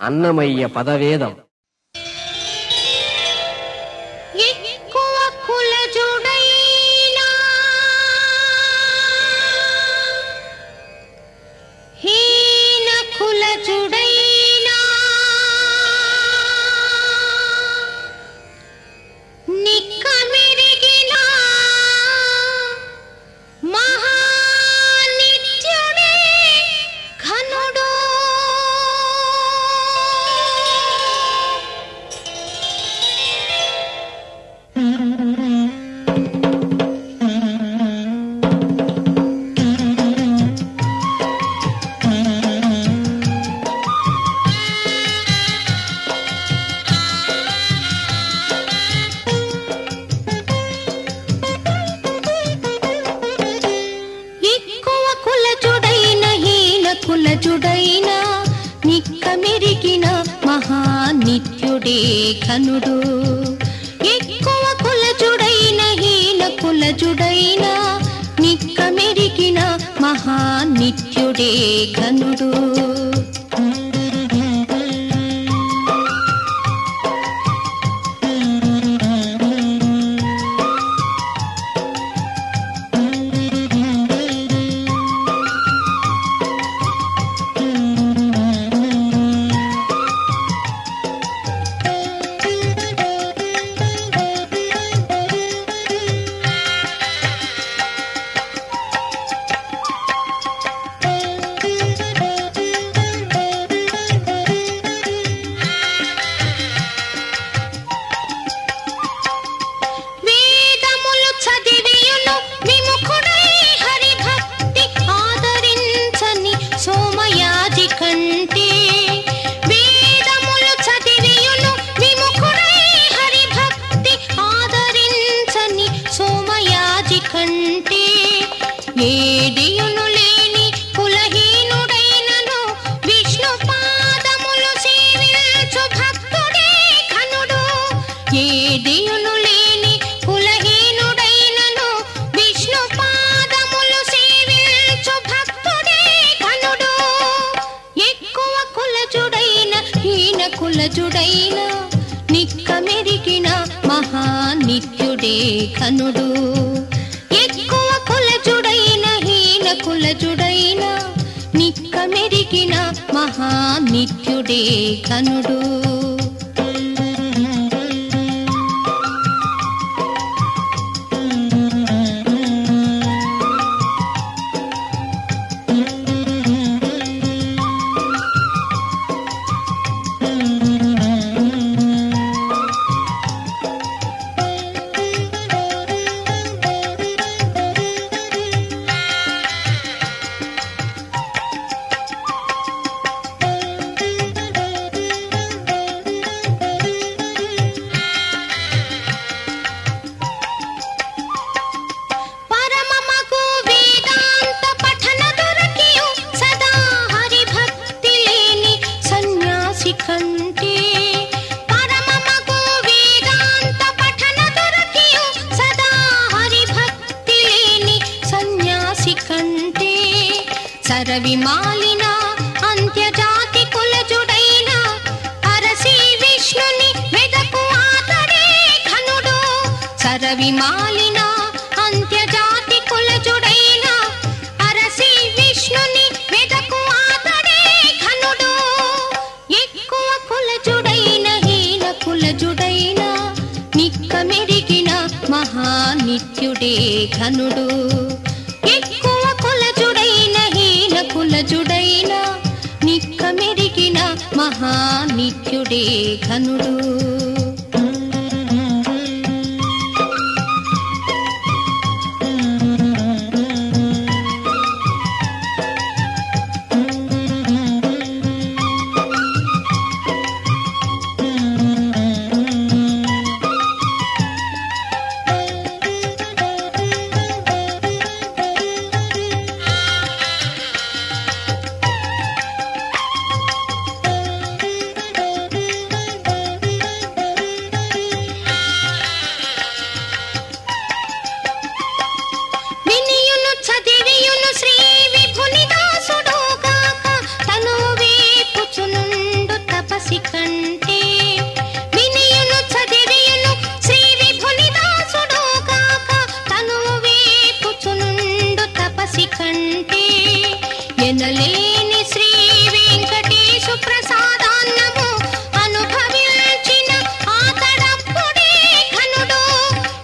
అన్నమయ్య పదవేదం మహానిత్యుడే ఎక్కువ కులజుడైన హీన కులజుడైన నిక్కమెరిగిన మహానిత్యుడే ఘనుడు ఏడియును లేని కులహీనుడైనను విష్ణు పాదములు సేవించు భక్తుడే ఘనుడు. ఏడియును లేని కులహీనుడైనను విష్ణు పాదములు సేవించు భక్తుడే ఘనుడు. ఎక్కువ కులజుడైన హీన కులజుడైన నిక్కమెరిగిన మహానిత్యుడే ఘనుడు. నిక్కమెరిగిన మహానిత్యుడే కనుడు. సరవి మాలిన అంత్యజాతి కులజుడైన అరసి విష్ణుని వెదకు ఆతడే ఘనుడు. సరవి మాలిన అంత్యజాతి కులజుడైన అరసి విష్ణుని వెదకు ఆతడే ఘనుడు. ఎక్కువ కులజుడైన హీన కులజుడైన మహానిత్యుడే ఘనుడు. మహానిత్యుడే ఘనుడు